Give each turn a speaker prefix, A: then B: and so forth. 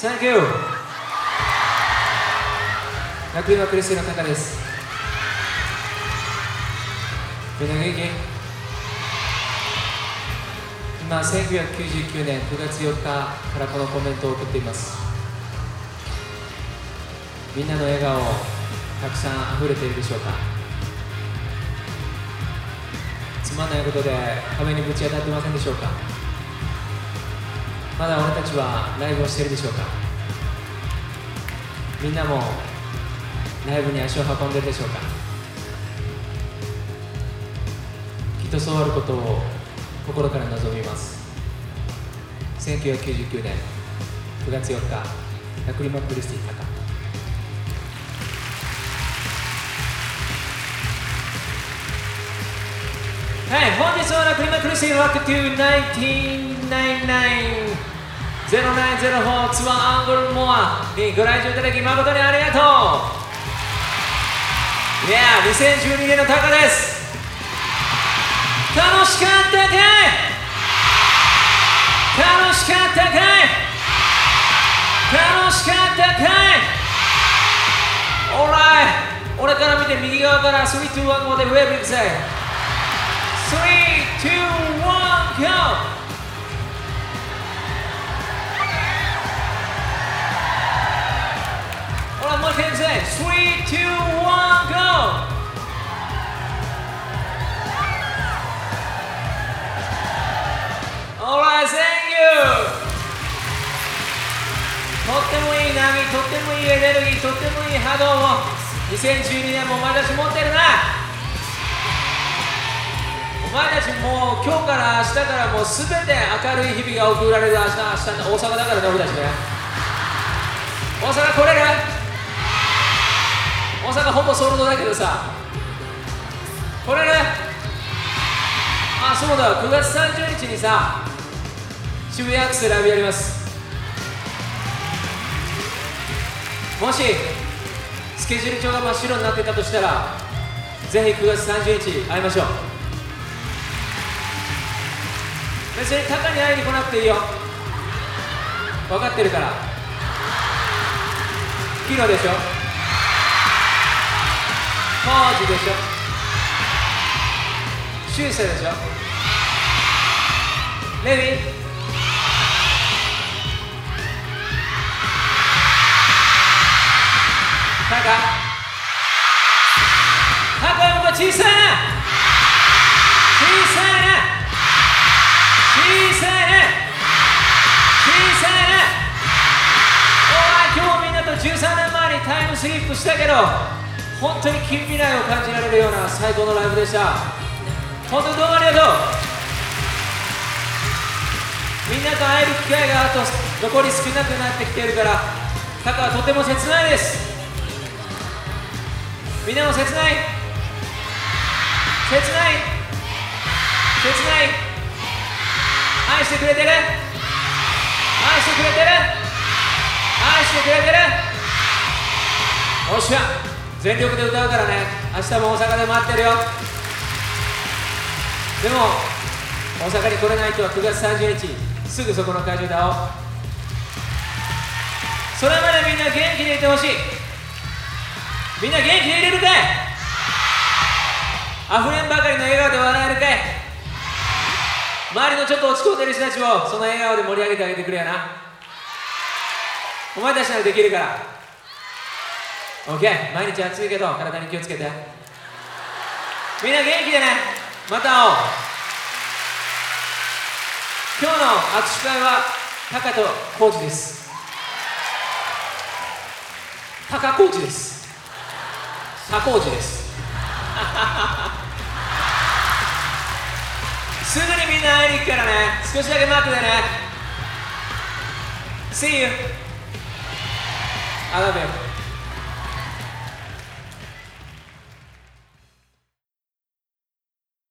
A: Thank you. 楽山クリスティの方です。みんな元気今1999年9月4日からこのコメントを送っています。みんなの笑顔たくさん溢れているでしょうか？つまんないことで壁にぶち当たってませんでしょうか？まだ俺たちはライブをしているでしょうか？みんなもライブに足を運んでるでしょうか？きっとそうあることを心から望みます。1999年9月4日ラクリマ・クリスティ高。はい、本日はラクリマ・クリスティロック2 1999 0904ツアーアングルモア。にご来場いただき誠にありがとう。いや2012年のタカです。楽しかったかい。楽しかったかい。楽しかったかい。オーライ俺から見て右側から3、2、1、5でウェーブください3、2、1、GO! とってもいい波、とってもいいエネルギー、とってもいい波動を。2012年もお前たち持ってるな。お前たちもう今日から明日からもうすべて明るい日々が送られる明日、明日、大阪だからね、俺たちね。大阪来れる？大阪ほぼソールドだけどさ。これねあそうだ。9月30日にさ渋谷アクセライブやります。もしスケジュール帳が真っ白になってたとしたらぜひ9月30日会いましょう。別にタカに会いに来なくていいよ。分かってるから。キロでしょ。ポーズでしょ。シューセでしょ。レディ。タ小さいな小さいな小さいな小さいなおい今日みんなと13年前にタイムスリップしたけど本当に近未来を感じられるような最高のライブでした本当にどうもありがとうみんなと会える機会があと残り少なくなってきてるからタカはとても切ないですみんなも切ない切ない。切ない。愛してくれてる。愛してくれてる。愛してくれてる。おっしゃ。全力で歌うからね。明日も大阪で待ってるよ。でも大阪に来れない人は9月30日すぐそこの会場で会おう。それまでみんな元気でいてほしい。みんな元気でいれるかい溢れんばかりの笑顔で笑えるかい。周りのちょっと落ち込んでる人たちをその笑顔で盛り上げてあげてくれやな。お前たちならできるから。OK 毎日暑いけど体に気をつけて。みんな元気でね。また会おう。今日の握手会はタカとコーチです。タカコーチです。タコーチです。すぐにみんな会いに行くからね。少しだけ待っててね。See you. I love you.